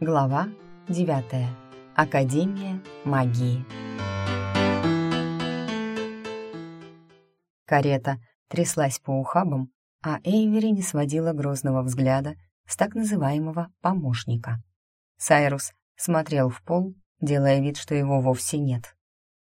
Глава 9. Академия магии. Карета тряслась по ухабам, а Эйвери не сводила грозного взгляда с так называемого помощника. Сайрус смотрел в пол, делая вид, что его вовсе нет.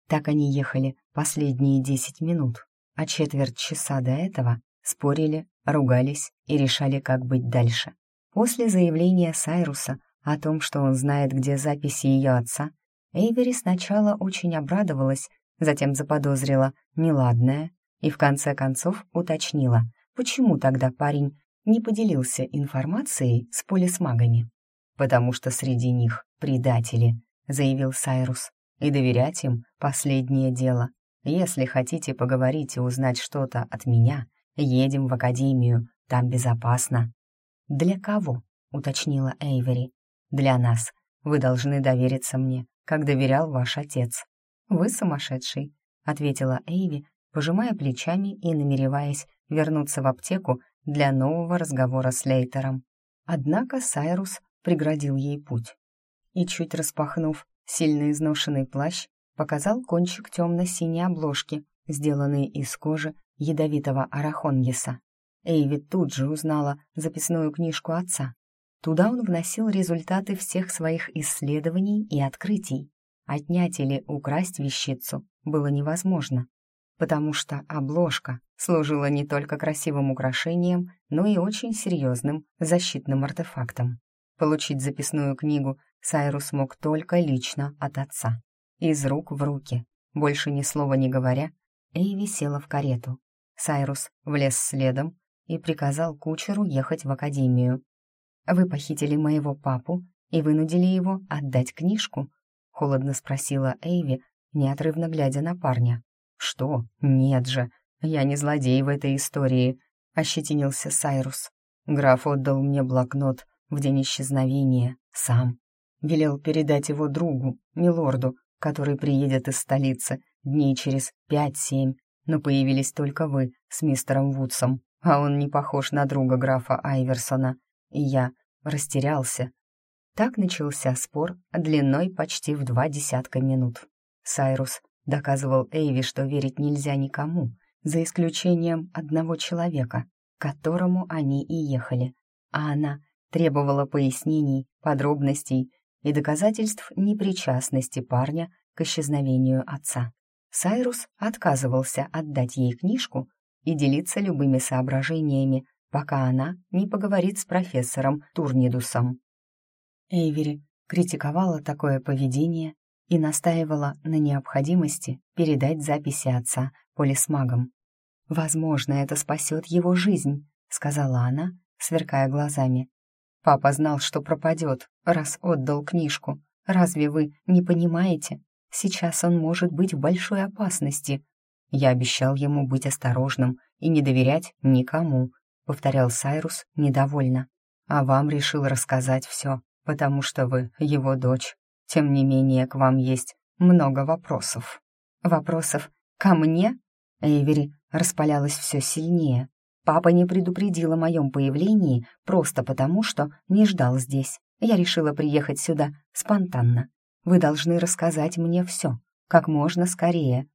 Так они ехали последние десять минут, а четверть часа до этого спорили, ругались и решали, как быть дальше. После заявления Сайруса о том, что он знает, где записи ее отца, Эйвери сначала очень обрадовалась, затем заподозрила неладное и в конце концов уточнила, почему тогда парень не поделился информацией с полисмагами. «Потому что среди них предатели», — заявил Сайрус, «и доверять им — последнее дело. Если хотите поговорить и узнать что-то от меня, едем в академию, там безопасно». «Для кого?» — уточнила Эйвери. «Для нас. Вы должны довериться мне, как доверял ваш отец». «Вы сумасшедший», — ответила Эйви, пожимая плечами и намереваясь вернуться в аптеку для нового разговора с Лейтером. Однако Сайрус преградил ей путь. И, чуть распахнув сильно изношенный плащ, показал кончик темно-синей обложки, сделанной из кожи ядовитого арахонгиса. Эйви тут же узнала записную книжку отца. Туда он вносил результаты всех своих исследований и открытий. Отнять или украсть вещицу было невозможно, потому что обложка служила не только красивым украшением, но и очень серьезным защитным артефактом. Получить записную книгу Сайрус мог только лично от отца. Из рук в руки. Больше ни слова не говоря, Эйви села в карету. Сайрус влез следом и приказал кучеру ехать в академию. «Вы похитили моего папу и вынудили его отдать книжку?» — холодно спросила Эйви, неотрывно глядя на парня. «Что? Нет же, я не злодей в этой истории», — ощетинился Сайрус. «Граф отдал мне блокнот в день исчезновения, сам. Велел передать его другу, милорду, который приедет из столицы дней через пять-семь, но появились только вы с мистером Вудсом, а он не похож на друга графа Айверсона, и я растерялся. Так начался спор длиной почти в два десятка минут. Сайрус доказывал Эйви, что верить нельзя никому, за исключением одного человека, к которому они и ехали, а она требовала пояснений, подробностей и доказательств непричастности парня к исчезновению отца. Сайрус отказывался отдать ей книжку и делиться любыми соображениями, пока она не поговорит с профессором Турнидусом. Эйвери критиковала такое поведение и настаивала на необходимости передать записи отца полисмагам. «Возможно, это спасет его жизнь», — сказала она, сверкая глазами. «Папа знал, что пропадет, раз отдал книжку. Разве вы не понимаете? Сейчас он может быть в большой опасности. Я обещал ему быть осторожным и не доверять никому», — повторял Сайрус недовольно. «А вам решил рассказать все, потому что вы его дочь. Тем не менее, к вам есть много вопросов». «Вопросов ко мне?» Эйвери распалялась все сильнее. Папа не предупредил о моем появлении просто потому, что не ждал здесь. Я решила приехать сюда спонтанно. Вы должны рассказать мне все, как можно скорее.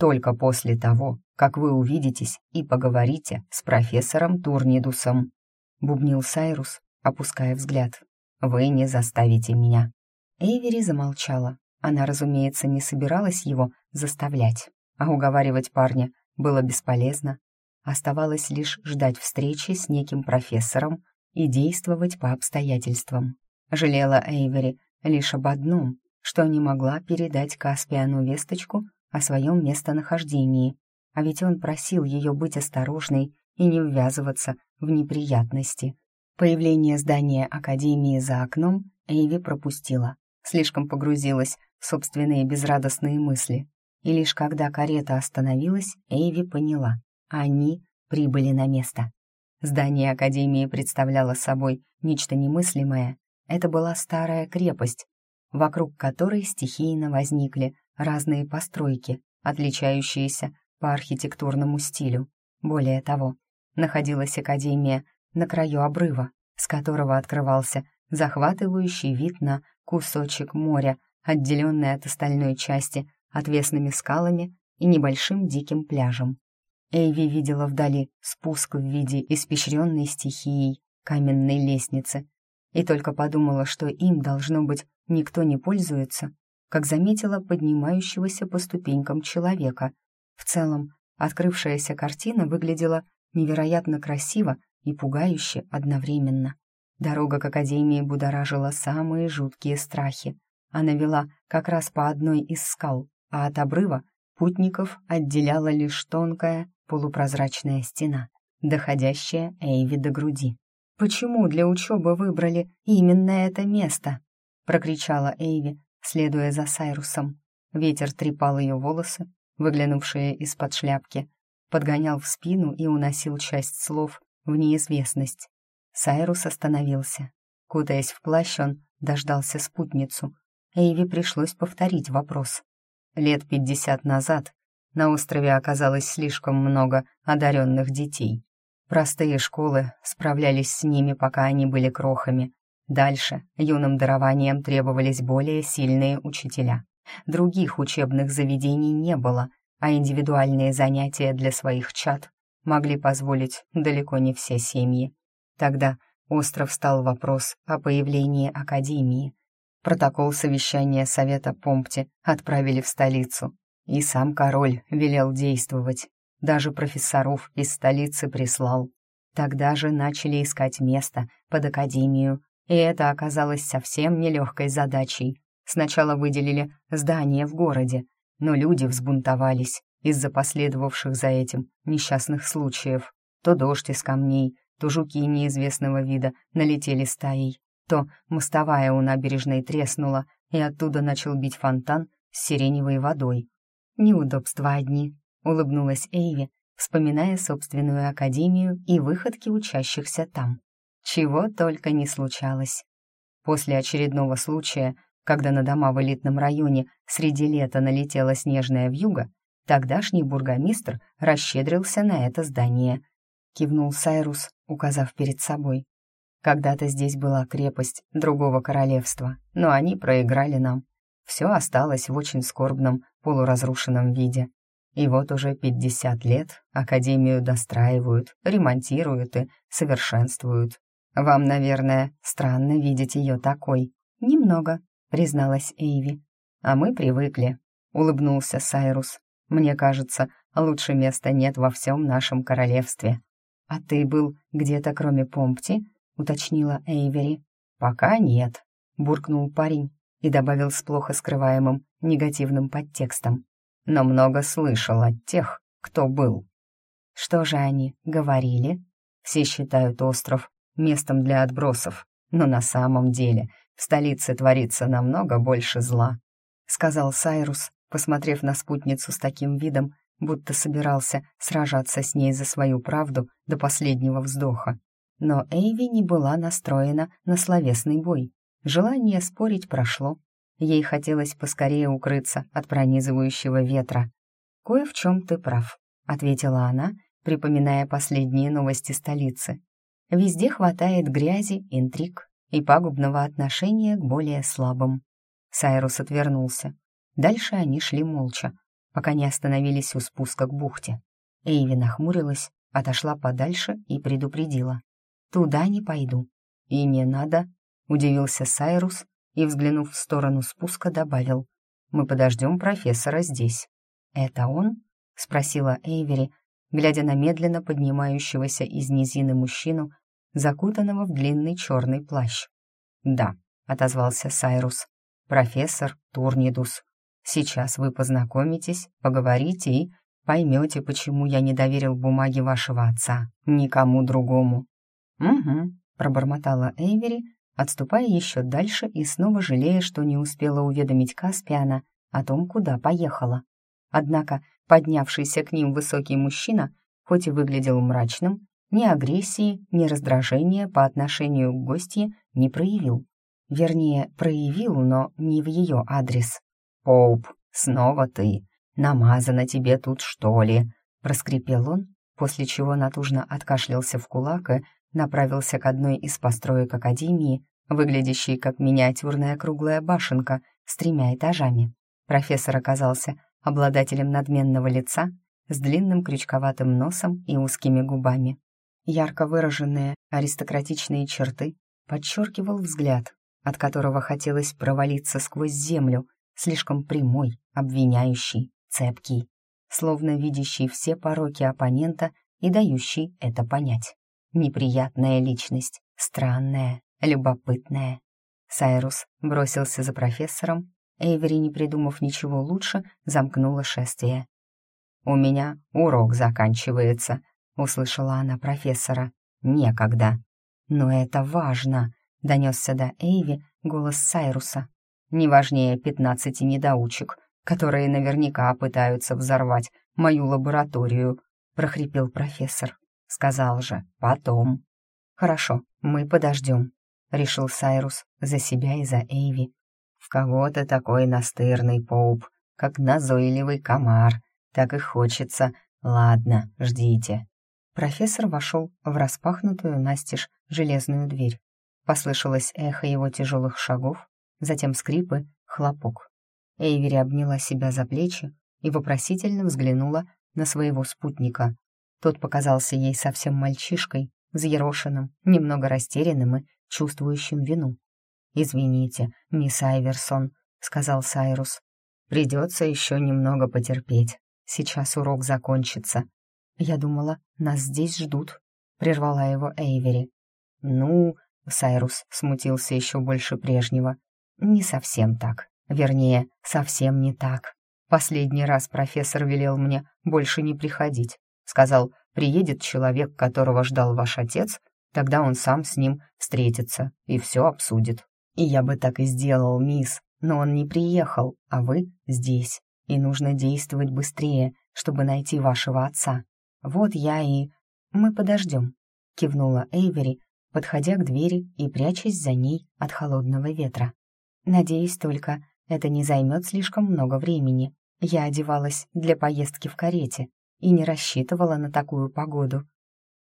Только после того, как вы увидитесь и поговорите с профессором Турнидусом», — бубнил Сайрус, опуская взгляд. «Вы не заставите меня». Эйвери замолчала. Она, разумеется, не собиралась его заставлять, а уговаривать парня было бесполезно. Оставалось лишь ждать встречи с неким профессором и действовать по обстоятельствам. Жалела Эйвери лишь об одном, что не могла передать Каспиану весточку о своем местонахождении, а ведь он просил ее быть осторожной и не ввязываться в неприятности. Появление здания Академии за окном Эйви пропустила слишком погрузилась в собственные безрадостные мысли. И лишь когда карета остановилась, Эйви поняла — они прибыли на место. Здание Академии представляло собой нечто немыслимое. Это была старая крепость, вокруг которой стихийно возникли разные постройки, отличающиеся по архитектурному стилю. Более того, находилась Академия на краю обрыва, с которого открывался захватывающий вид на кусочек моря, отделенный от остальной части отвесными скалами и небольшим диким пляжем. Эйви видела вдали спуск в виде испещренной стихией каменной лестницы и только подумала, что им, должно быть, никто не пользуется, как заметила поднимающегося по ступенькам человека. В целом, открывшаяся картина выглядела невероятно красиво и пугающе одновременно. Дорога к Академии будоражила самые жуткие страхи. Она вела как раз по одной из скал, а от обрыва путников отделяла лишь тонкая полупрозрачная стена, доходящая Эйви до груди. «Почему для учебы выбрали именно это место?» — прокричала Эйви, следуя за Сайрусом. Ветер трепал ее волосы, выглянувшие из-под шляпки, подгонял в спину и уносил часть слов в неизвестность. Сайрус остановился. Кутаясь в плащ, он дождался спутницу. Эйви пришлось повторить вопрос. Лет пятьдесят назад на острове оказалось слишком много одаренных детей. Простые школы справлялись с ними, пока они были крохами. Дальше юным дарованием требовались более сильные учителя. Других учебных заведений не было, а индивидуальные занятия для своих чад могли позволить далеко не все семьи. Тогда остров стал вопрос о появлении Академии. Протокол совещания Совета Помпти отправили в столицу, и сам король велел действовать. Даже профессоров из столицы прислал. Тогда же начали искать место под Академию, и это оказалось совсем нелегкой задачей. Сначала выделили здание в городе, но люди взбунтовались из-за последовавших за этим несчастных случаев. То дождь из камней, то жуки неизвестного вида налетели стаей, то мостовая у набережной треснула, и оттуда начал бить фонтан с сиреневой водой. «Неудобства одни», — улыбнулась Эйви, вспоминая собственную академию и выходки учащихся там. Чего только не случалось. После очередного случая когда на дома в элитном районе среди лета налетела снежная вьюга, тогдашний бургомистр расщедрился на это здание. Кивнул Сайрус, указав перед собой. Когда-то здесь была крепость другого королевства, но они проиграли нам. Все осталось в очень скорбном, полуразрушенном виде. И вот уже пятьдесят лет Академию достраивают, ремонтируют и совершенствуют. Вам, наверное, странно видеть ее такой. Немного, призналась Эйви. «А мы привыкли», — улыбнулся Сайрус. «Мне кажется, лучше места нет во всем нашем королевстве». «А ты был где-то кроме Помпти?» — уточнила Эйвери. «Пока нет», — буркнул парень и добавил с плохо скрываемым негативным подтекстом. «Но много слышал от тех, кто был». «Что же они говорили?» «Все считают остров местом для отбросов, но на самом деле в столице творится намного больше зла», — сказал Сайрус, посмотрев на спутницу с таким видом, будто собирался сражаться с ней за свою правду до последнего вздоха. Но Эйви не была настроена на словесный бой. Желание спорить прошло. Ей хотелось поскорее укрыться от пронизывающего ветра. «Кое в чем ты прав», — ответила она, припоминая последние новости столицы. «Везде хватает грязи, интриг, и пагубного отношения к более слабым. Сайрус отвернулся. Дальше они шли молча, пока не остановились у спуска к бухте. Эйви нахмурилась, отошла подальше и предупредила. «Туда не пойду». «И не надо», — удивился Сайрус и, взглянув в сторону спуска, добавил. «Мы подождем профессора здесь». «Это он?» — спросила Эйвери, глядя на медленно поднимающегося из низины мужчину закутанного в длинный черный плащ. «Да», — отозвался Сайрус, — «профессор Турнидус. Сейчас вы познакомитесь, поговорите и поймете, почему я не доверил бумаги вашего отца никому другому». «Угу», — пробормотала Эйвери, отступая еще дальше и снова жалея, что не успела уведомить Каспиана о том, куда поехала. Однако поднявшийся к ним высокий мужчина, хоть и выглядел мрачным, ни агрессии, ни раздражения по отношению к гостье не проявил. Вернее, проявил, но не в ее адрес. «Поуп, снова ты! Намазано тебе тут, что ли?» — проскрипел он, после чего натужно откашлялся в кулак и направился к одной из построек Академии, выглядящий как миниатюрная круглая башенка с тремя этажами. Профессор оказался обладателем надменного лица с длинным крючковатым носом и узкими губами. Ярко выраженные аристократичные черты подчеркивал взгляд, от которого хотелось провалиться сквозь землю, слишком прямой, обвиняющий, цепкий, словно видящий все пороки оппонента и дающий это понять. Неприятная личность, странная, любопытная. Сайрус бросился за профессором, Эйвери, не придумав ничего лучше, замкнула шествие. «У меня урок заканчивается», — услышала она профессора. «Некогда». «Но это важно», — донесся до Эйви голос Сайруса. «Не важнее пятнадцати недоучек, которые наверняка пытаются взорвать мою лабораторию», — прохрипел профессор. «Сказал же, потом». «Хорошо, мы подождем», — решил Сайрус за себя и за Эйви. «В кого ты такой настырный, Поуп, как назойливый комар, так и хочется. Ладно, ждите». Профессор вошел в распахнутую настежь железную дверь. Послышалось эхо его тяжелых шагов, затем скрипы, хлопок. Эйвери обняла себя за плечи и вопросительно взглянула на своего спутника. Тот показался ей совсем мальчишкой, взъерошенным, немного растерянным и чувствующим вину. «Извините, мисс Айверсон», — сказал Сайрус. «Придется еще немного потерпеть. Сейчас урок закончится». «Я думала, нас здесь ждут», — прервала его Эйвери. «Ну...» — Сайрус смутился еще больше прежнего. «Не совсем так. Вернее, совсем не так. Последний раз профессор велел мне больше не приходить. Сказал, приедет человек, которого ждал ваш отец, тогда он сам с ним встретится и все обсудит. И я бы так и сделал, мисс, но он не приехал, а вы здесь, и нужно действовать быстрее, чтобы найти вашего отца. Вот я и... Мы подождем», — кивнула Эйвери, подходя к двери и прячась за ней от холодного ветра. «Надеюсь только, это не займет слишком много времени. Я одевалась для поездки в карете и не рассчитывала на такую погоду.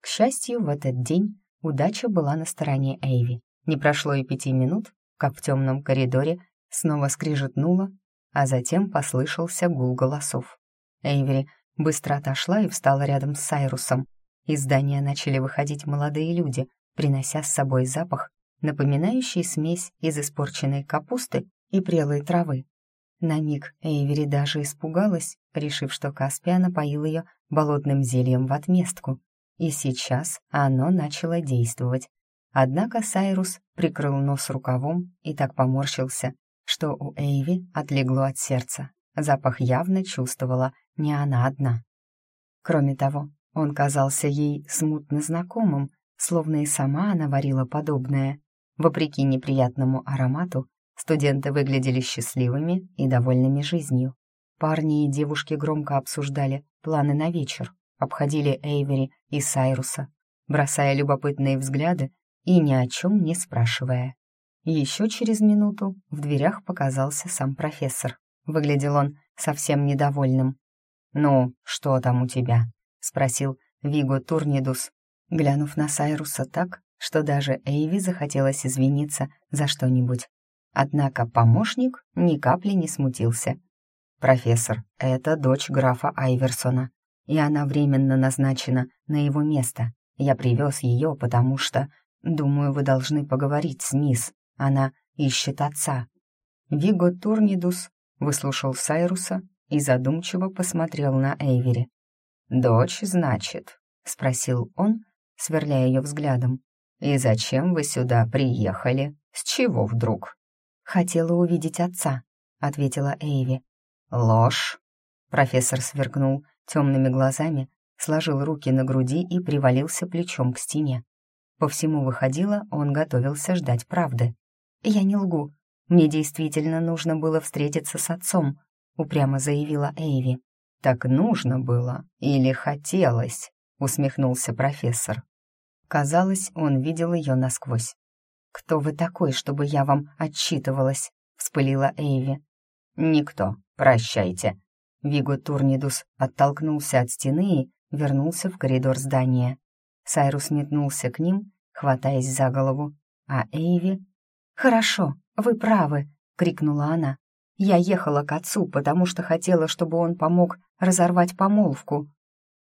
К счастью, в этот день удача была на стороне Эйви. Не прошло и пяти минут, как в темном коридоре снова скрижетнуло, а затем послышался гул голосов. Эйвери быстро отошла и встала рядом с Сайрусом. Из здания начали выходить молодые люди, принося с собой запах, напоминающий смесь из испорченной капусты и прелой травы. На миг Эйвери даже испугалась, решив, что Каспия напоил ее болотным зельем в отместку. И сейчас оно начало действовать. Однако Сайрус прикрыл нос рукавом и так поморщился, что у Эйви отлегло от сердца. Запах явно чувствовала не она одна. Кроме того, он казался ей смутно знакомым, словно и сама она варила подобное. Вопреки неприятному аромату, студенты выглядели счастливыми и довольными жизнью. Парни и девушки громко обсуждали планы на вечер, обходили Эйвери и Сайруса, бросая любопытные взгляды и ни о чем не спрашивая. Еще через минуту в дверях показался сам профессор. Выглядел он совсем недовольным. «Ну, что там у тебя?» — спросил Виго Турнидус, глянув на Сайруса так, что даже Эйви захотелось извиниться за что-нибудь. Однако помощник ни капли не смутился. «Профессор, это дочь графа Айверсона, и она временно назначена на его место. Я привез ее, потому что, думаю, вы должны поговорить с мисс. Она ищет отца». Виго Турнидус выслушал Сайруса и задумчиво посмотрел на Эйвери. «Дочь, значит?» — спросил он, сверляя ее взглядом. «И зачем вы сюда приехали? С чего вдруг?» «Хотела увидеть отца», — ответила Эйви. «Ложь!» — профессор сверкнул темными глазами, сложил руки на груди и привалился плечом к стене. По всему выходило, он готовился ждать правды. «Я не лгу. Мне действительно нужно было встретиться с отцом», — упрямо заявила Эйви. «Так нужно было или хотелось?» — усмехнулся профессор. Казалось, он видел ее насквозь. «Кто вы такой, чтобы я вам отчитывалась?» — вспылила Эйви. «Никто. Прощайте». Виго Турнидус оттолкнулся от стены и вернулся в коридор здания. Сайрус метнулся к ним, хватаясь за голову, а Эйви «Хорошо, вы правы», — крикнула она. «Я ехала к отцу, потому что хотела, чтобы он помог разорвать помолвку».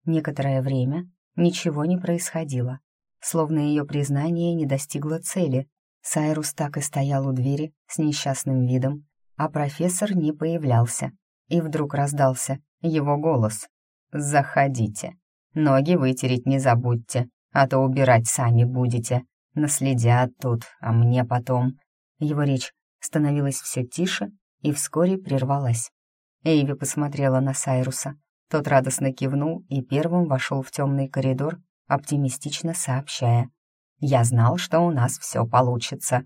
Некоторое время ничего не происходило, словно ее признание не достигло цели. Сайрус так и стоял у двери с несчастным видом, а профессор не появлялся. И вдруг раздался его голос. «Заходите. Ноги вытереть не забудьте, а то убирать сами будете. Наследят тут, а мне потом». Его речь становилась все тише и вскоре прервалась. Эйви посмотрела на Сайруса. Тот радостно кивнул и первым вошел в темный коридор, оптимистично сообщая. «Я знал, что у нас все получится».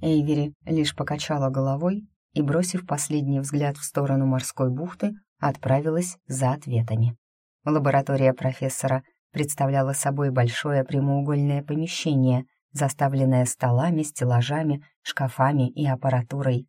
Эйвери лишь покачала головой и, бросив последний взгляд в сторону морской бухты, отправилась за ответами. Лаборатория профессора представляла собой большое прямоугольное помещение, заставленное столами, стеллажами, шкафами и аппаратурой.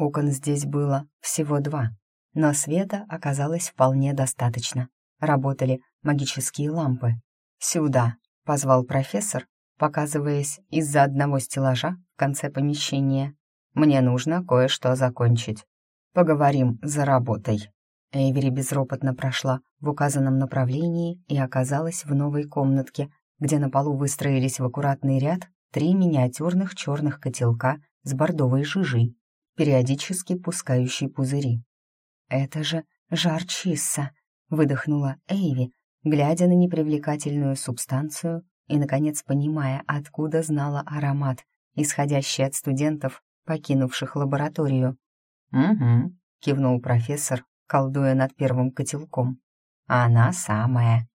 Окон здесь было всего два, но света оказалось вполне достаточно. Работали магические лампы. «Сюда!» — позвал профессор, показываясь из-за одного стеллажа в конце помещения. «Мне нужно кое-что закончить. Поговорим за работой». Эйвери безропотно прошла в указанном направлении и оказалась в новой комнатке, где на полу выстроились в аккуратный ряд три миниатюрных черных котелка с бордовой жижей, периодически пускающей пузыри. «Это же жарчисса!» — выдохнула Эйви, глядя на непривлекательную субстанцию и, наконец, понимая, откуда знала аромат, исходящий от студентов, покинувших лабораторию. «Угу», — кивнул профессор, колдуя над первым котелком. «Она самая».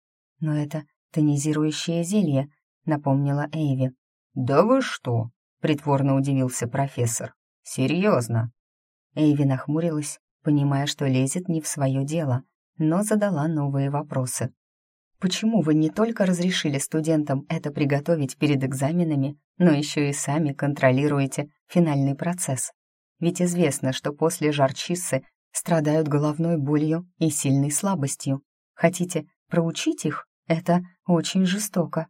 «Но это тонизирующее зелье», — напомнила Эйви. «Да вы что?» — притворно удивился профессор. «Серьезно?» Эйви нахмурилась, понимая, что лезет не в свое дело, но задала новые вопросы. «Почему вы не только разрешили студентам это приготовить перед экзаменами, но еще и сами контролируете финальный процесс? Ведь известно, что после жарчиссы страдают головной болью и сильной слабостью. Хотите проучить их? Это очень жестоко».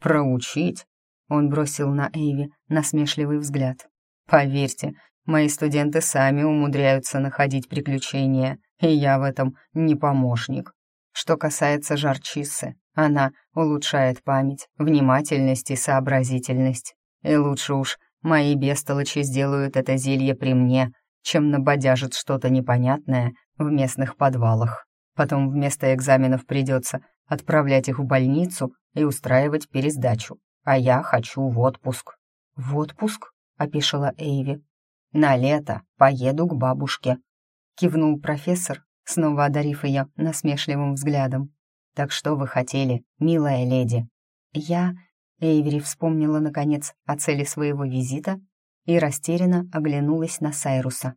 «Проучить?» Он бросил на Эйви насмешливый взгляд. «Поверьте, мои студенты сами умудряются находить приключения, и я в этом не помощник. Что касается жарчисы, она улучшает память, внимательность и сообразительность. И лучше уж мои бестолочи сделают это зелье при мне, чем набодяжат что-то непонятное в местных подвалах. Потом вместо экзаменов придется отправлять их в больницу и устраивать пересдачу. А я хочу в отпуск». «В отпуск?» — опешила Эйви. «На лето поеду к бабушке», — кивнул профессор, снова одарив ее насмешливым взглядом. «Так что вы хотели, милая леди?» «Я...» — Эйвери вспомнила, наконец, о цели своего визита и растерянно оглянулась на Сайруса.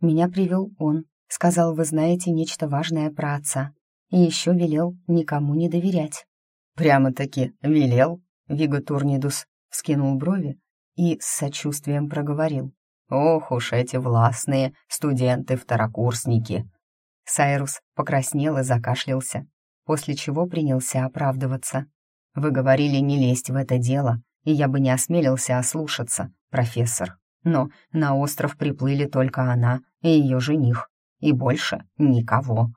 «Меня привел он, сказал, вы знаете нечто важное про отца, и еще велел никому не доверять». «Прямо-таки велел?» Виго Турнидус вскинул брови и с сочувствием проговорил. «Ох уж эти властные студенты-второкурсники!» Сайрус покраснел и закашлялся, после чего принялся оправдываться. «Вы говорили не лезть в это дело, и я бы не осмелился ослушаться, профессор. Но на остров приплыли только она и ее жених, и больше никого».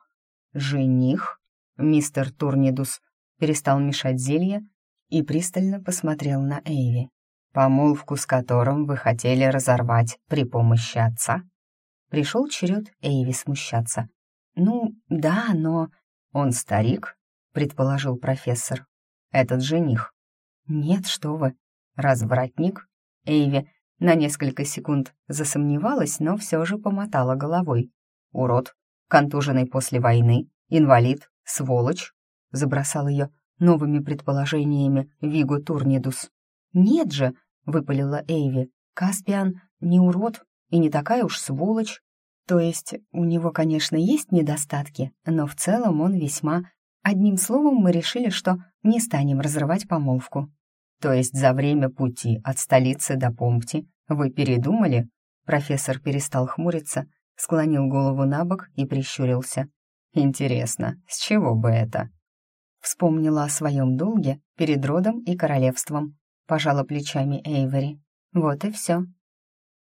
«Жених?» Мистер Турнидус перестал мешать зелье и пристально посмотрел на Эйви. «Помолвку с которым вы хотели разорвать при помощи отца?» Пришел черед Эйви смущаться. «Ну, да, но...» «Он старик?» — предположил профессор. «Этот жених?» «Нет, что вы. Развратник?» Эйви на несколько секунд засомневалась, но все же помотала головой. «Урод, контуженный после войны, инвалид, сволочь?» Забросал ее новыми предположениями Вигу Турнидус. «Нет же!» — выпалила Эйви. «Каспиан не урод и не такая уж сволочь. То есть у него, конечно, есть недостатки, но в целом он весьма... Одним словом, мы решили, что не станем разрывать помолвку. То есть за время пути от столицы до Помпти вы передумали?» Профессор перестал хмуриться, склонил голову на бок и прищурился. «Интересно, с чего бы это?» Вспомнила о своем долге перед родом и королевством. Пожала плечами Эйвери. Вот и все.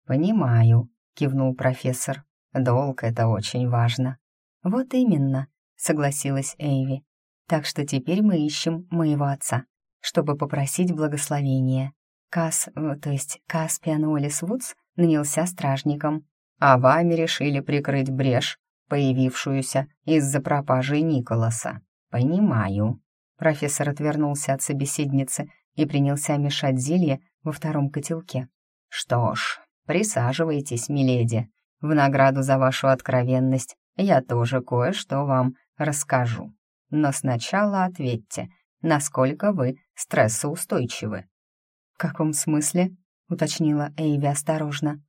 «Понимаю», — кивнул профессор. «Долг — это очень важно». «Вот именно», — согласилась Эйви. «Так что теперь мы ищем моего отца, чтобы попросить благословения. Кас, э, то есть Каспиан Уоллес Вудс, нанялся стражником. А вами решили прикрыть брешь, появившуюся из-за пропажи Николаса. Понимаю». Профессор отвернулся от собеседницы и принялся мешать зелье во втором котелке. «Что ж, присаживайтесь, миледи. В награду за вашу откровенность я тоже кое-что вам расскажу. Но сначала ответьте, насколько вы стрессоустойчивы». «В каком смысле?» — уточнила Эйви осторожно.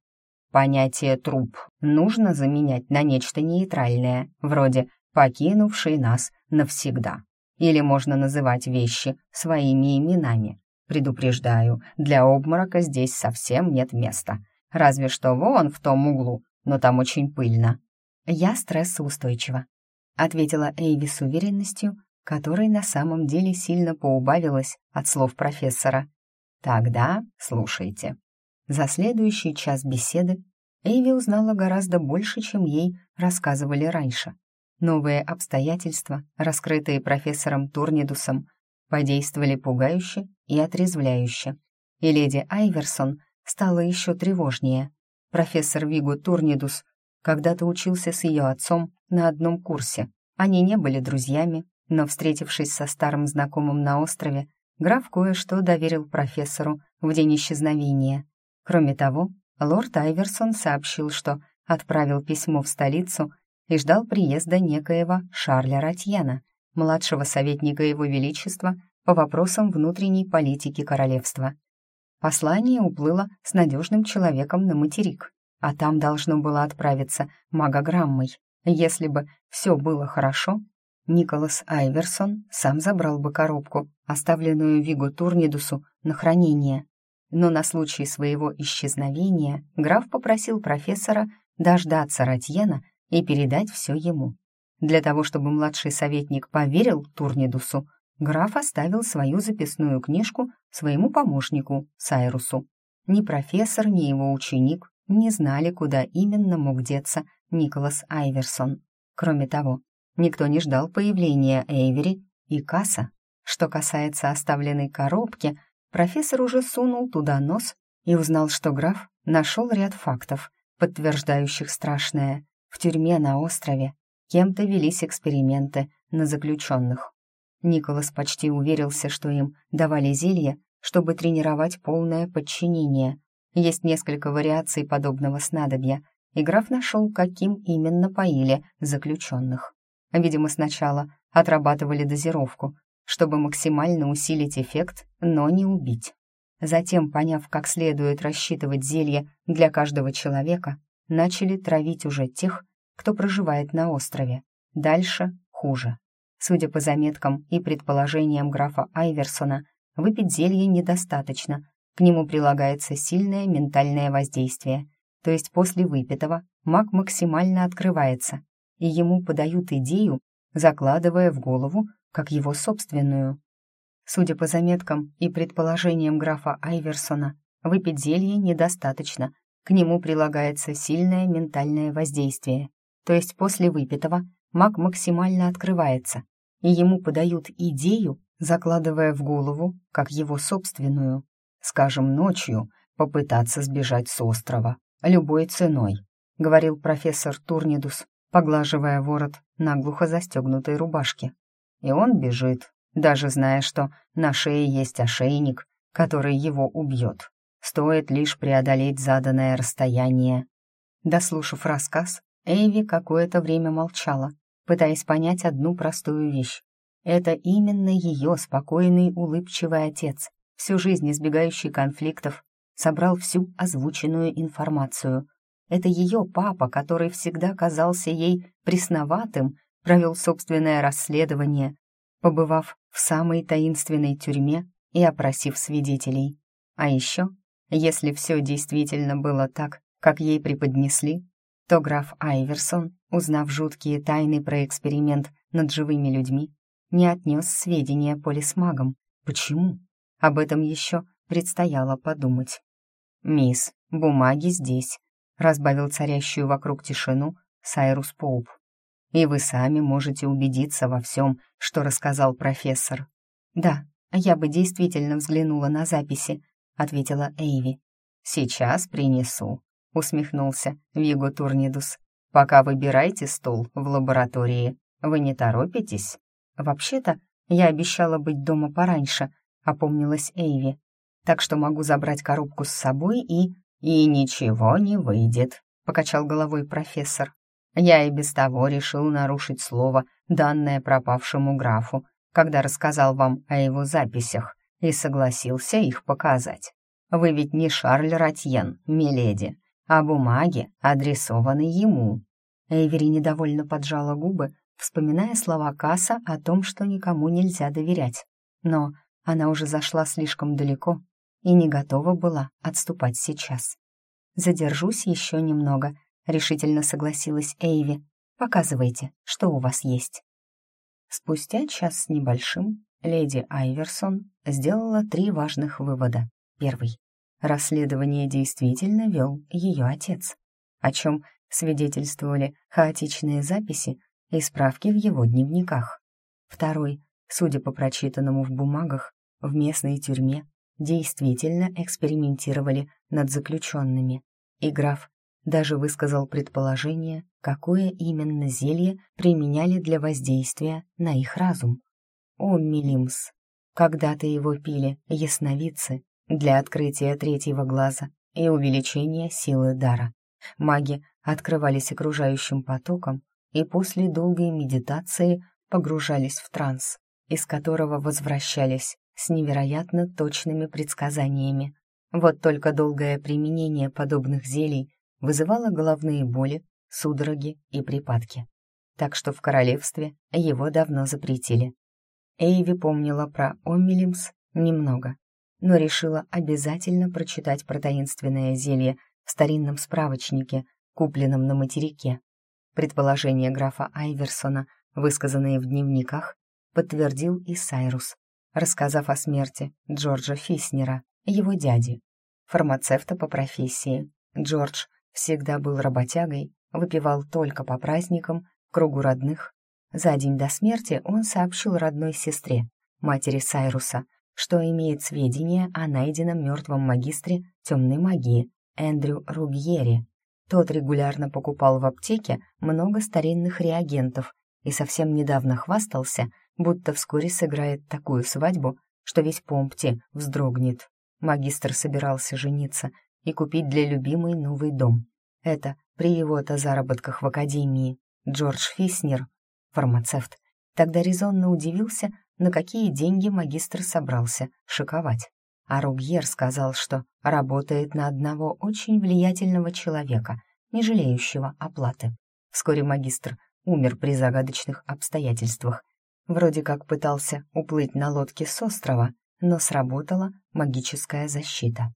«Понятие «труп» нужно заменять на нечто нейтральное, вроде «покинувший нас навсегда». Или можно называть вещи своими именами. Предупреждаю, для обморока здесь совсем нет места. Разве что вон в том углу, но там очень пыльно. Я стрессоустойчива, ответила Эйви с уверенностью, которой на самом деле сильно поубавилась от слов профессора. Тогда слушайте. За следующий час беседы Эйви узнала гораздо больше, чем ей рассказывали раньше. Новые обстоятельства, раскрытые профессором Турнидусом, подействовали пугающе и отрезвляюще. И леди Айверсон стала еще тревожнее. Профессор Вигу Турнидус когда-то учился с ее отцом на одном курсе. Они не были друзьями, но, встретившись со старым знакомым на острове, граф кое-что доверил профессору в день исчезновения. Кроме того, лорд Айверсон сообщил, что отправил письмо в столицу и ждал приезда некоего Шарля Ратьена, младшего советника Его Величества по вопросам внутренней политики королевства. Послание уплыло с надежным человеком на материк, а там должно было отправиться магограммой. Если бы все было хорошо, Николас Айверсон сам забрал бы коробку, оставленную Вигу Турнидусу на хранение. Но на случай своего исчезновения граф попросил профессора дождаться Ратьена и передать все ему. Для того, чтобы младший советник поверил Турнидусу, граф оставил свою записную книжку своему помощнику, Сайрусу. Ни профессор, ни его ученик не знали, куда именно мог деться Николас Айверсон. Кроме того, никто не ждал появления Эйвери и Касса. Что касается оставленной коробки, профессор уже сунул туда нос и узнал, что граф нашел ряд фактов, подтверждающих страшное. В тюрьме на острове кем-то велись эксперименты на заключенных. Николас почти уверился, что им давали зелье, чтобы тренировать полное подчинение. Есть несколько вариаций подобного снадобья, и граф нашел, каким именно поили заключенных. Видимо, сначала отрабатывали дозировку, чтобы максимально усилить эффект, но не убить. Затем, поняв, как следует рассчитывать зелье для каждого человека, начали травить уже тех, кто проживает на острове. Дальше хуже. Судя по заметкам и предположениям графа Айверсона, выпить зелье недостаточно, к нему прилагается сильное ментальное воздействие, то есть после выпитого маг максимально открывается, и ему подают идею, закладывая в голову как его собственную. Судя по заметкам и предположениям графа Айверсона, выпить зелье недостаточно, к нему прилагается сильное ментальное воздействие, то есть после выпитого маг максимально открывается, и ему подают идею, закладывая в голову, как его собственную, скажем, ночью попытаться сбежать с острова, любой ценой, говорил профессор Турнидус, поглаживая ворот наглухо застегнутой рубашки. И он бежит, даже зная, что на шее есть ошейник, который его убьет. Стоит лишь преодолеть заданное расстояние. Дослушав рассказ, Эйви какое-то время молчала, пытаясь понять одну простую вещь. Это именно ее спокойный, улыбчивый отец, всю жизнь избегающий конфликтов, собрал всю озвученную информацию. Это ее папа, который всегда казался ей пресноватым, провел собственное расследование, побывав в самой таинственной тюрьме и опросив свидетелей. А еще, если все действительно было так, как ей преподнесли, то граф Айверсон, узнав жуткие тайны про эксперимент над живыми людьми, не отнес сведения полисмагам. Почему? Об этом еще предстояло подумать. «Мисс, бумаги здесь», — разбавил царящую вокруг тишину Сайрус Поуп. «И вы сами можете убедиться во всем, что рассказал профессор». «Да, я бы действительно взглянула на записи», — ответила Эйви. «Сейчас принесу», — усмехнулся Виго Турнидус. «Пока выбирайте стул в лаборатории. Вы не торопитесь?» «Вообще-то, я обещала быть дома пораньше», — опомнилась Эйви. «Так что могу забрать коробку с собой и...» «И ничего не выйдет», — покачал головой профессор. «Я и без того решил нарушить слово, данное пропавшему графу, когда рассказал вам о его записях и согласился их показать. Вы ведь не Шарль Ратьен, миледи, а бумаги адресованы ему». Эйвери недовольно поджала губы, вспоминая слова Касса о том, что никому нельзя доверять. Но она уже зашла слишком далеко и не готова была отступать сейчас. «Задержусь еще немного», — решительно согласилась Эйви. «Показывайте, что у вас есть». Спустя час с небольшим леди Айверсон сделала три важных вывода. Первый. Расследование действительно вел ее отец, о чем свидетельствовали хаотичные записи и справки в его дневниках. Второй. Судя по прочитанному в бумагах, в местной тюрьме действительно экспериментировали над заключенными, и граф даже высказал предположение, какое именно зелье применяли для воздействия на их разум. О, Милимс! Когда-то его пили ясновидцы для открытия третьего глаза и увеличения силы дара. Маги открывались окружающим потоком и после долгой медитации погружались в транс, из которого возвращались с невероятно точными предсказаниями. Вот только долгое применение подобных зелий вызывало головные боли, судороги и припадки. Так что в королевстве его давно запретили. Эйви помнила про Оммелимс немного, но решила обязательно прочитать про таинственное зелье в старинном справочнике, купленном на материке. Предположения графа Айверсона, высказанные в дневниках, подтвердил и Сайрус, рассказав о смерти Джорджа Фиснера, его дяди, фармацевта по профессии. Джордж всегда был работягой, выпивал только по праздникам, кругу родных. За день до смерти он сообщил родной сестре, матери Сайруса, что имеет сведения о найденном мертвом магистре темной магии Эндрю Ругьере. Тот регулярно покупал в аптеке много старинных реагентов и совсем недавно хвастался, будто вскоре сыграет такую свадьбу, что весь Помпти вздрогнет. Магистр собирался жениться и купить для любимой новый дом. Это при его-то заработках в академии. Джордж Фиснер, фармацевт, тогда резонно удивился, на какие деньги магистр собрался шиковать. А Ругьер сказал, что работает на одного очень влиятельного человека, не жалеющего оплаты. Вскоре магистр умер при загадочных обстоятельствах. Вроде как пытался уплыть на лодке с острова, но сработала магическая защита.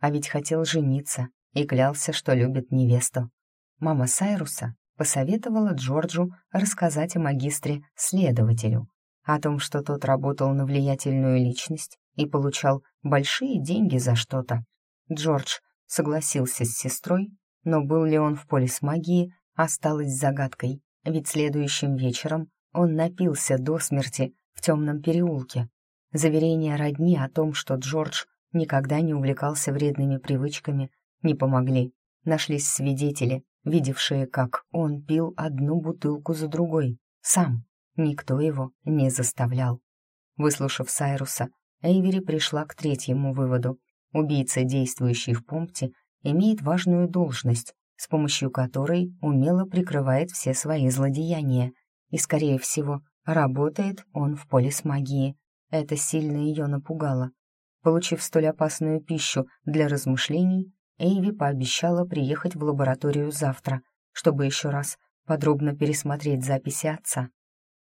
А ведь хотел жениться и клялся, что любит невесту. Мама Сайруса посоветовала Джорджу рассказать о магистре следователю, о том, что тот работал на влиятельную личность и получал большие деньги за что-то. Джордж согласился с сестрой, но был ли он в поле с магией, осталось загадкой, ведь следующим вечером он напился до смерти в темном переулке. Заверения родни о том, что Джордж никогда не увлекался вредными привычками, не помогли. Нашлись свидетели, видевшие, как он пил одну бутылку за другой. Сам. Никто его не заставлял. Выслушав Сайруса, Эйвери пришла к третьему выводу. Убийца, действующий в Помпте, имеет важную должность, с помощью которой умело прикрывает все свои злодеяния. И, скорее всего, работает он в поле с магией. Это сильно ее напугало. Получив столь опасную пищу для размышлений, Эйви пообещала приехать в лабораторию завтра, чтобы еще раз подробно пересмотреть записи отца,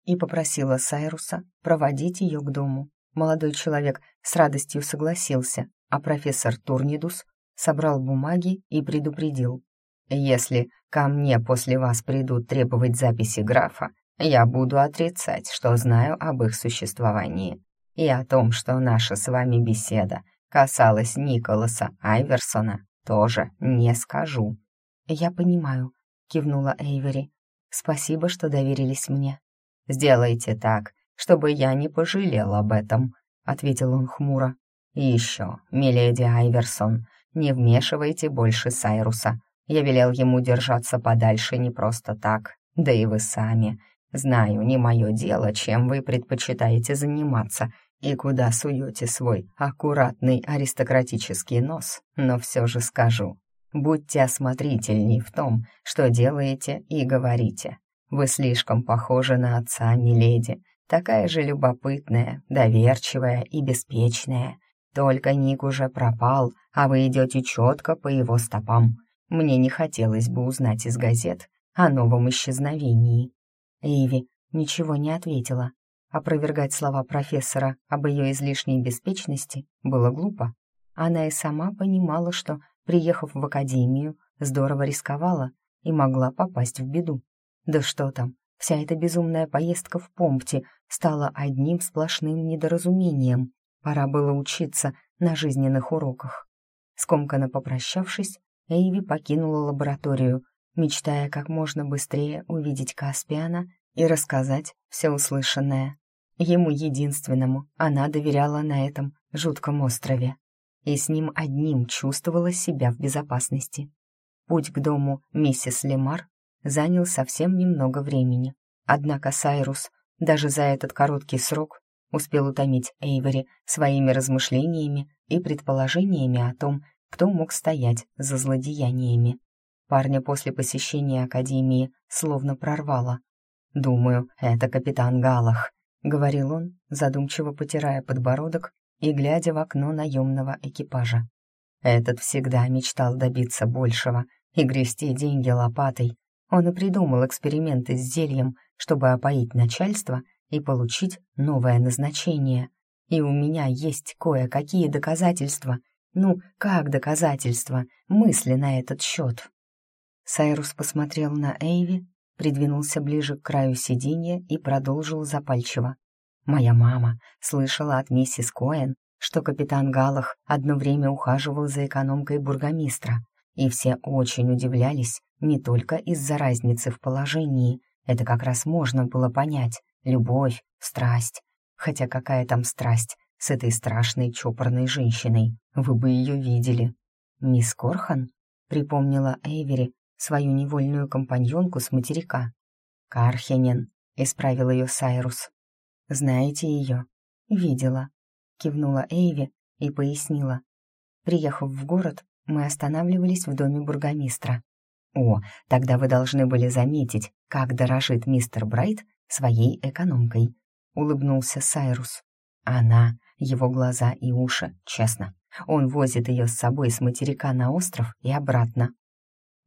и попросила Сайруса проводить ее к дому. Молодой человек с радостью согласился, а профессор Турнидус собрал бумаги и предупредил. «Если ко мне после вас придут требовать записи графа, я буду отрицать, что знаю об их существовании, и о том, что наша с вами беседа касалась Николаса Айверсона, тоже не скажу». «Я понимаю», — кивнула Эйвери. «Спасибо, что доверились мне». «Сделайте так, чтобы я не пожалел об этом», — ответил он хмуро. «И еще, миледи Айверсон, не вмешивайте больше Сайруса. Я велел ему держаться подальше не просто так, да и вы сами. Знаю, не мое дело, чем вы предпочитаете заниматься и куда суете свой аккуратный аристократический нос, но все же скажу. Будьте осмотрительней в том, что делаете и говорите. Вы слишком похожи на отца, миледи, такая же любопытная, доверчивая и беспечная. Только Ник уже пропал, а вы идете четко по его стопам. Мне не хотелось бы узнать из газет о новом исчезновении. Эйви ничего не ответила. Опровергать слова профессора об ее излишней беспечности было глупо. Она и сама понимала, что, приехав в академию, здорово рисковала и могла попасть в беду. Да что там, вся эта безумная поездка в Помпте стала одним сплошным недоразумением. Пора было учиться на жизненных уроках. Скомканно попрощавшись, Эйви покинула лабораторию, мечтая как можно быстрее увидеть Каспиана и рассказать все услышанное. Ему единственному она доверяла на этом жутком острове. И с ним одним чувствовала себя в безопасности. Путь к дому миссис Лемар занял совсем немного времени. Однако Сайрус даже за этот короткий срок успел утомить Эйвери своими размышлениями и предположениями о том, кто мог стоять за злодеяниями. Парня после посещения Академии словно прорвало. «Думаю, это капитан Галах», — говорил он, задумчиво потирая подбородок и глядя в окно наемного экипажа. Этот всегда мечтал добиться большего и грести деньги лопатой. Он и придумал эксперименты с зельем, чтобы опоить начальство и получить новое назначение. И у меня есть кое-какие доказательства. Ну, как доказательства? Мысли на этот счет. Сайрус посмотрел на Эйви, придвинулся ближе к краю сиденья и продолжил запальчиво. «Моя мама слышала от миссис Коэн, что капитан Галах одно время ухаживал за экономкой бургомистра, и все очень удивлялись не только из-за разницы в положении, это как раз можно было понять, любовь, страсть. Хотя какая там страсть с этой страшной чопорной женщиной, вы бы ее видели. Мисс Корхан припомнила Эйвери свою невольную компаньонку с материка. Кархенен, исправил ее Сайрус. Знаете ее? Видела. Кивнула Эйви и пояснила. Приехав в город, мы останавливались в доме бургомистра. О, тогда вы должны были заметить, как дорожит мистер Брайт своей экономкой», — улыбнулся Сайрус. «Она, его глаза и уши, честно. Он возит ее с собой с материка на остров и обратно.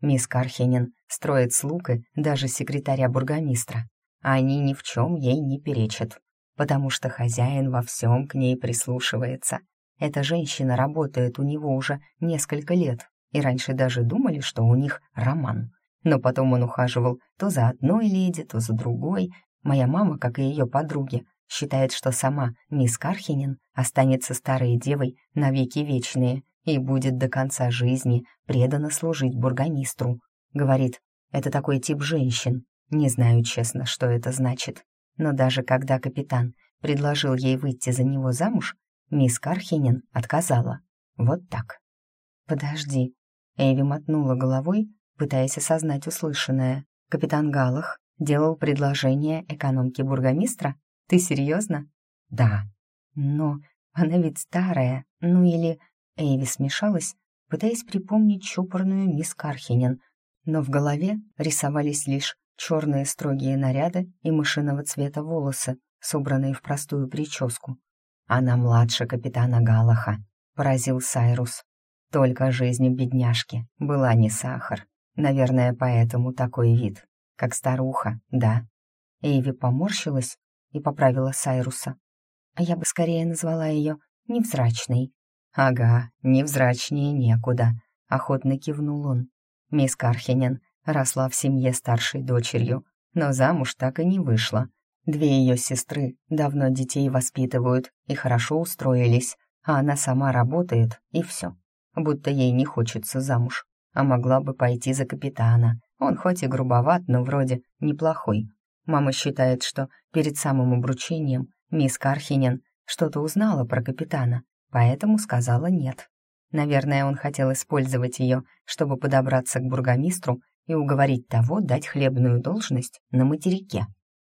Мисс Кархенин строит с Лукой даже секретаря бургомистра. Они ни в чем ей не перечат, потому что хозяин во всем к ней прислушивается. Эта женщина работает у него уже несколько лет, и раньше даже думали, что у них роман. Но потом он ухаживал то за одной леди, то за другой, Моя мама, как и ее подруги, считает, что сама мисс Кархинин останется старой девой навеки вечные и будет до конца жизни предана служить бургомистру. Говорит, это такой тип женщин. Не знаю честно, что это значит. Но даже когда капитан предложил ей выйти за него замуж, мисс Кархинин отказала. Вот так. «Подожди». Эви мотнула головой, пытаясь осознать услышанное. Капитан Галах делал предложение экономке бургомистра? Ты серьезно? Да. Но она ведь старая, ну или... Эйви смешалась, пытаясь припомнить чопорную мисс Кархинен, но в голове рисовались лишь черные строгие наряды и мышиного цвета волосы, собранные в простую прическу. «Она младше капитана Галаха», — поразил Сайрус. «Только жизнь бедняжки была не сахар. Наверное, поэтому такой вид как старуха, да». Эйви поморщилась и поправила Сайруса. А я бы скорее назвала ее невзрачной. «Ага, невзрачнее некуда», — охотно кивнул он. Мисс Кархинен росла в семье старшей дочерью, но замуж так и не вышла. Две ее сестры давно детей воспитывают и хорошо устроились, а она сама работает, и все. будто ей не хочется замуж, а могла бы пойти за капитана. Он хоть и грубоват, но вроде неплохой. Мама считает, что перед самым обручением мисс Кархинен что-то узнала про капитана, поэтому сказала нет. Наверное, он хотел использовать ее, чтобы подобраться к бургомистру и уговорить того дать хлебную должность на материке.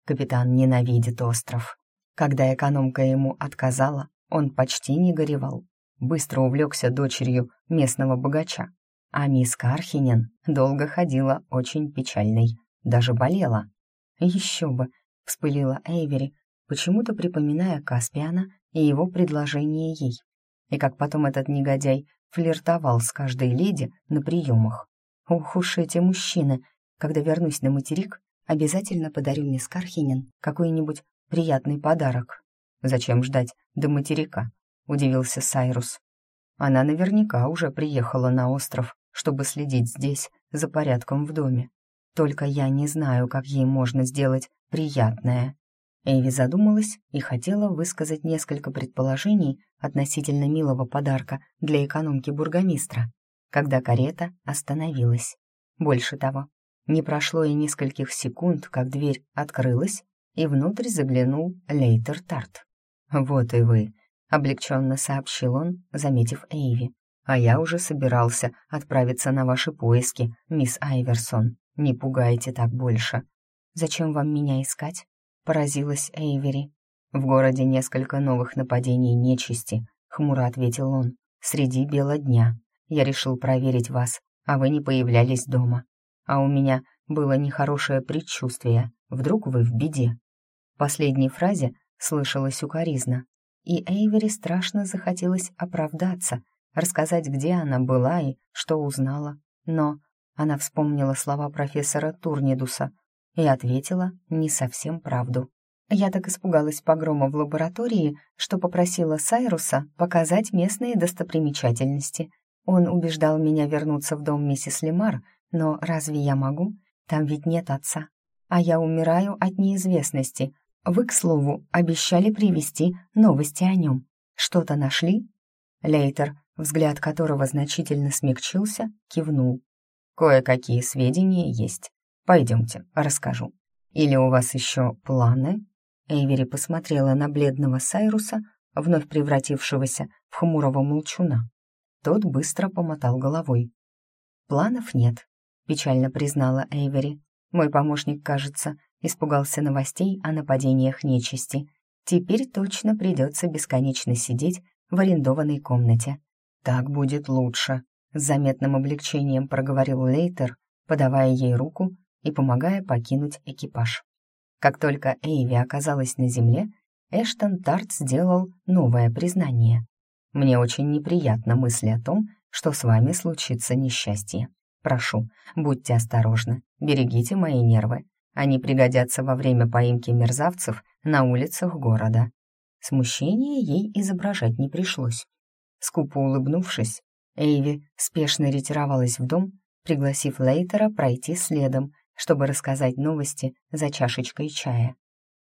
Капитан ненавидит остров. Когда экономка ему отказала, он почти не горевал. Быстро увлекся дочерью местного богача. А мисс Кархинен долго ходила очень печальной, даже болела. «Еще бы!» — вспылила Эйвери, почему-то припоминая Каспиана и его предложение ей. И как потом этот негодяй флиртовал с каждой леди на приемах. Ух уж эти мужчины! Когда вернусь на материк, обязательно подарю мисс Кархинен какой-нибудь приятный подарок. Зачем ждать до материка? Удивился Сайрус. Она наверняка уже приехала на остров, чтобы следить здесь за порядком в доме. Только я не знаю, как ей можно сделать приятное. Эйви задумалась и хотела высказать несколько предположений относительно милого подарка для экономки бургомистра, когда карета остановилась. Больше того, не прошло и нескольких секунд, как дверь открылась, и внутрь заглянул Лейтер Тарт. «Вот и вы», — облегченно сообщил он, заметив Эйви. «А я уже собирался отправиться на ваши поиски, мисс Айверсон. Не пугайте так больше». «Зачем вам меня искать?» — поразилась Эйвери. «В городе несколько новых нападений нечисти», — хмуро ответил он. «Среди бела дня. Я решил проверить вас, а вы не появлялись дома. А у меня было нехорошее предчувствие. Вдруг вы в беде». В последней фразе слышалась укоризна, и Эйвери страшно захотелось оправдаться, рассказать, где она была и что узнала. Но она вспомнила слова профессора Турнидуса и ответила не совсем правду. Я так испугалась погрома в лаборатории, что попросила Сайруса показать местные достопримечательности. Он убеждал меня вернуться в дом миссис Лемар, но разве я могу? Там ведь нет отца. А я умираю от неизвестности. Вы, к слову, обещали привести новости о нем. Что-то нашли?» Лейтер, взгляд которого значительно смягчился, кивнул. «Кое-какие сведения есть. Пойдемте, расскажу. Или у вас еще планы?» Эйвери посмотрела на бледного Сайруса, вновь превратившегося в хмурого молчуна. Тот быстро помотал головой. «Планов нет», — печально признала Эйвери. «Мой помощник, кажется, испугался новостей о нападениях нечисти. Теперь точно придется бесконечно сидеть в арендованной комнате. Так будет лучше», — с заметным облегчением проговорил Лейтер, подавая ей руку и помогая покинуть экипаж. Как только Эйви оказалась на земле, Эштон Тарт сделал новое признание. «Мне очень неприятна мысль о том, что с вами случится несчастье. Прошу, будьте осторожны, берегите мои нервы. Они пригодятся во время поимки мерзавцев на улицах города». Смущения ей изображать не пришлось. Скупо улыбнувшись, Эйви спешно ретировалась в дом, пригласив Лейтера пройти следом, чтобы рассказать новости за чашечкой чая.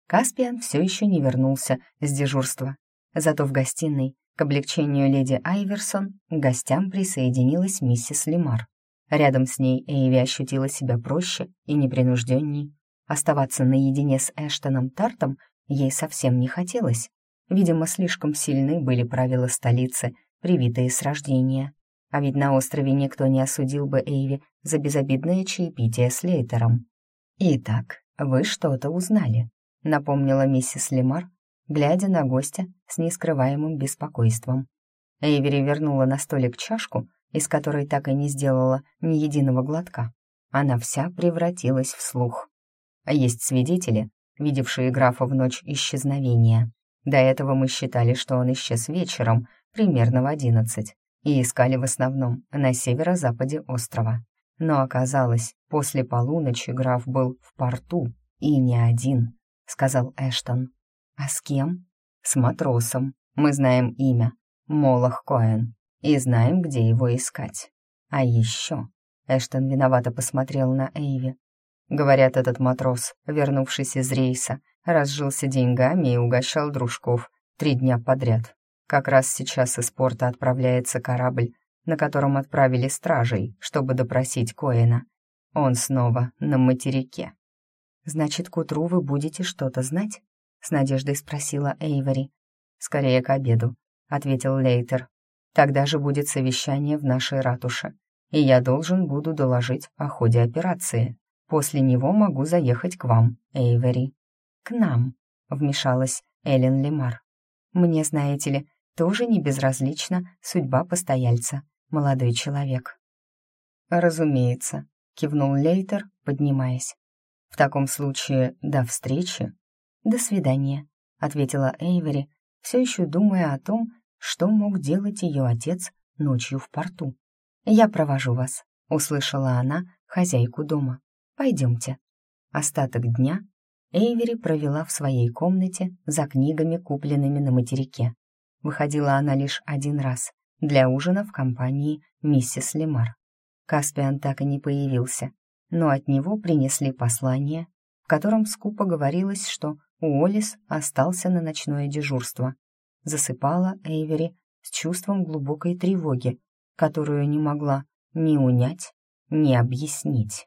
Каспиан все еще не вернулся с дежурства, зато в гостиной, к облегчению леди Айверсон, к гостям присоединилась миссис Лемар. Рядом с ней Эйви ощутила себя проще и непринужденней. Оставаться наедине с Эштоном Тартом ей совсем не хотелось. Видимо, слишком сильны были правила столицы, привитые с рождения. А ведь на острове никто не осудил бы Эйви за безобидное чаепитие с Лейтером. «Итак, вы что-то узнали», — напомнила миссис Лемар, глядя на гостя с нескрываемым беспокойством. Эйвери вернула на столик чашку, из которой так и не сделала ни единого глотка. Она вся превратилась в слух. Есть свидетели, видевшие графа в ночь исчезновения. До этого мы считали, что он исчез вечером, примерно в одиннадцать, и искали в основном на северо-западе острова. Но оказалось, после полуночи граф был в порту, и не один, сказал Эштон. А с кем? С матросом. Мы знаем имя. Молох Коэн и знаем, где его искать. А еще...» Эштон виновато посмотрел на Эйви. Говорят, этот матрос, вернувшись из рейса, разжился деньгами и угощал дружков три дня подряд. Как раз сейчас из порта отправляется корабль на котором отправили стражей, чтобы допросить Коэна. Он снова на материке. «Значит, к утру вы будете что-то знать?» — с надеждой спросила Эйвори. «Скорее к обеду», — ответил Лейтер. «Тогда же будет совещание в нашей ратуше, и я должен буду доложить о ходе операции. После него могу заехать к вам, Эйвери». «К нам», — вмешалась Эллен Лемар. «Мне, знаете ли, тоже не безразлична судьба постояльца, молодой человек». «Разумеется», — кивнул Лейтер, поднимаясь. «В таком случае до встречи». «До свидания», — ответила Эйвери, все еще думая о том, что мог делать ее отец ночью в порту. «Я провожу вас», — услышала она хозяйку дома. «Пойдемте». Остаток дня Эйвери провела в своей комнате за книгами, купленными на материке. Выходила она лишь один раз для ужина в компании миссис Лемар. Каспиан так и не появился, но от него принесли послание, в котором скупо говорилось, что Уоллес остался на ночное дежурство. Засыпала Эйвери с чувством глубокой тревоги, которую не могла ни унять, ни объяснить.